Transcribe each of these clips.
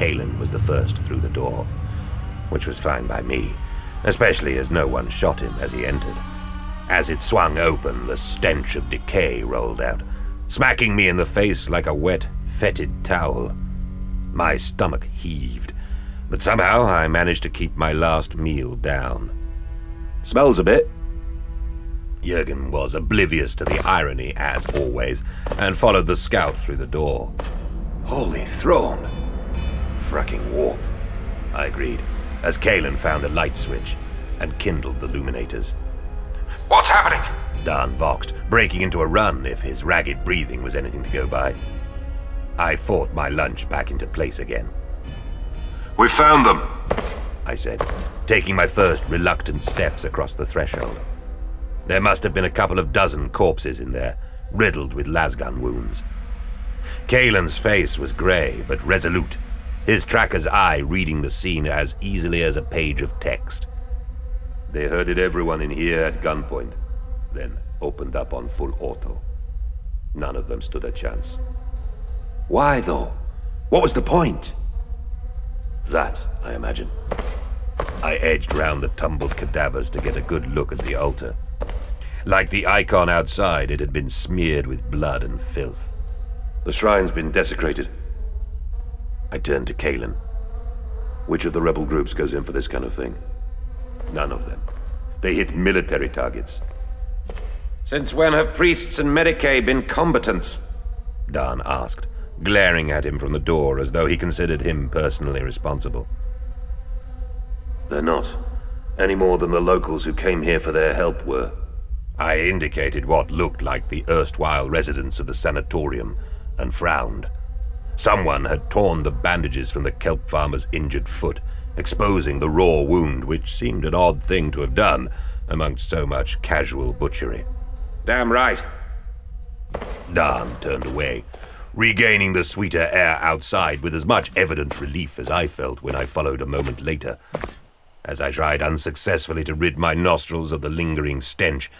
Kalen was the first through the door, which was fine by me, especially as no one shot him as he entered. As it swung open, the stench of decay rolled out, smacking me in the face like a wet, fetid towel. My stomach heaved, but somehow I managed to keep my last meal down. Smells a bit. Jurgen was oblivious to the irony, as always, and followed the scout through the door. Holy throne! Fracking warp, I agreed, as Kalen found a light switch and kindled the luminators. What's happening? Dan voxed, breaking into a run if his ragged breathing was anything to go by. I fought my lunch back into place again. We found them, I said, taking my first reluctant steps across the threshold. There must have been a couple of dozen corpses in there, riddled with lasgun wounds. Kalen's face was grey but resolute, his tracker's eye reading the scene as easily as a page of text. They herded everyone in here at gunpoint, then opened up on full auto. None of them stood a chance. Why, though? What was the point? That, I imagine. I edged round the tumbled cadavers to get a good look at the altar. Like the icon outside, it had been smeared with blood and filth. The shrine's been desecrated. I turned to Kalen. Which of the rebel groups goes in for this kind of thing? None of them. They hit military targets. Since when have priests and Medicae been combatants? Dan asked, glaring at him from the door as though he considered him personally responsible. They're not, any more than the locals who came here for their help were. I indicated what looked like the erstwhile residents of the sanatorium and frowned. Someone had torn the bandages from the kelp farmer's injured foot, exposing the raw wound, which seemed an odd thing to have done amongst so much casual butchery. Damn right. Dan turned away, regaining the sweeter air outside with as much evident relief as I felt when I followed a moment later. As I tried unsuccessfully to rid my nostrils of the lingering stench,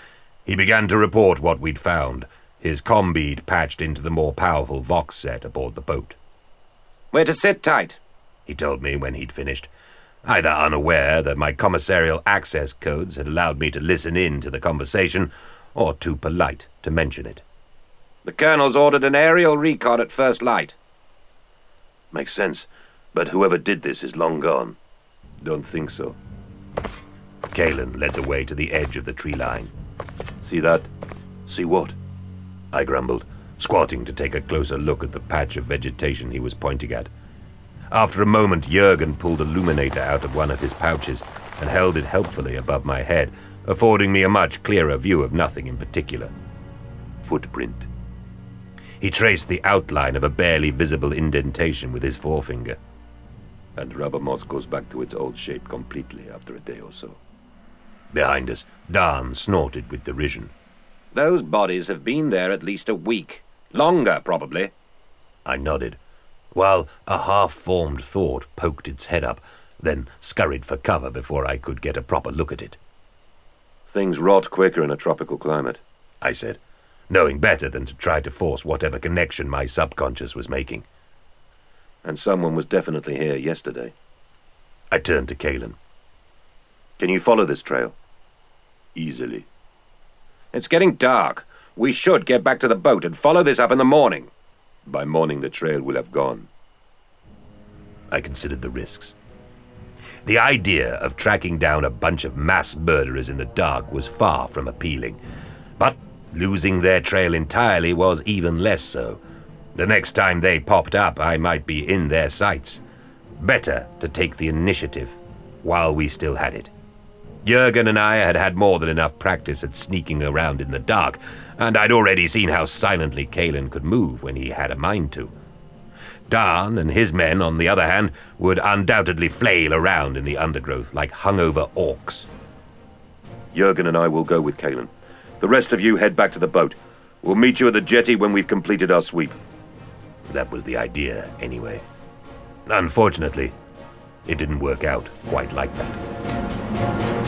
he began to report what we'd found, his combead patched into the more powerful Vox set aboard the boat. We're to sit tight, he told me when he'd finished, either unaware that my commissarial access codes had allowed me to listen in to the conversation, or too polite to mention it. The Colonel's ordered an aerial recon at first light. Makes sense, but whoever did this is long gone. Don't think so. Kalen led the way to the edge of the tree line. See that? See what? I grumbled, squatting to take a closer look at the patch of vegetation he was pointing at. After a moment, Jurgen pulled a luminator out of one of his pouches and held it helpfully above my head, affording me a much clearer view of nothing in particular. Footprint. He traced the outline of a barely visible indentation with his forefinger. And rubber moss goes back to its old shape completely after a day or so. Behind us, Dan snorted with derision. Those bodies have been there at least a week. Longer, probably. I nodded, while a half formed thought poked its head up, then scurried for cover before I could get a proper look at it. Things rot quicker in a tropical climate, I said, knowing better than to try to force whatever connection my subconscious was making. And someone was definitely here yesterday. I turned to Kalen. Can you follow this trail? Easily. It's getting dark. We should get back to the boat and follow this up in the morning. By morning, the trail will have gone. I considered the risks. The idea of tracking down a bunch of mass murderers in the dark was far from appealing, but losing their trail entirely was even less so. The next time they popped up, I might be in their sights. Better to take the initiative while we still had it. Jurgen and I had had more than enough practice at sneaking around in the dark, and I'd already seen how silently Kalen could move when he had a mind to. Dan and his men, on the other hand, would undoubtedly flail around in the undergrowth like hungover orcs. Jurgen and I will go with Kalen. The rest of you head back to the boat. We'll meet you at the jetty when we've completed our sweep. That was the idea, anyway. Unfortunately, it didn't work out quite like that.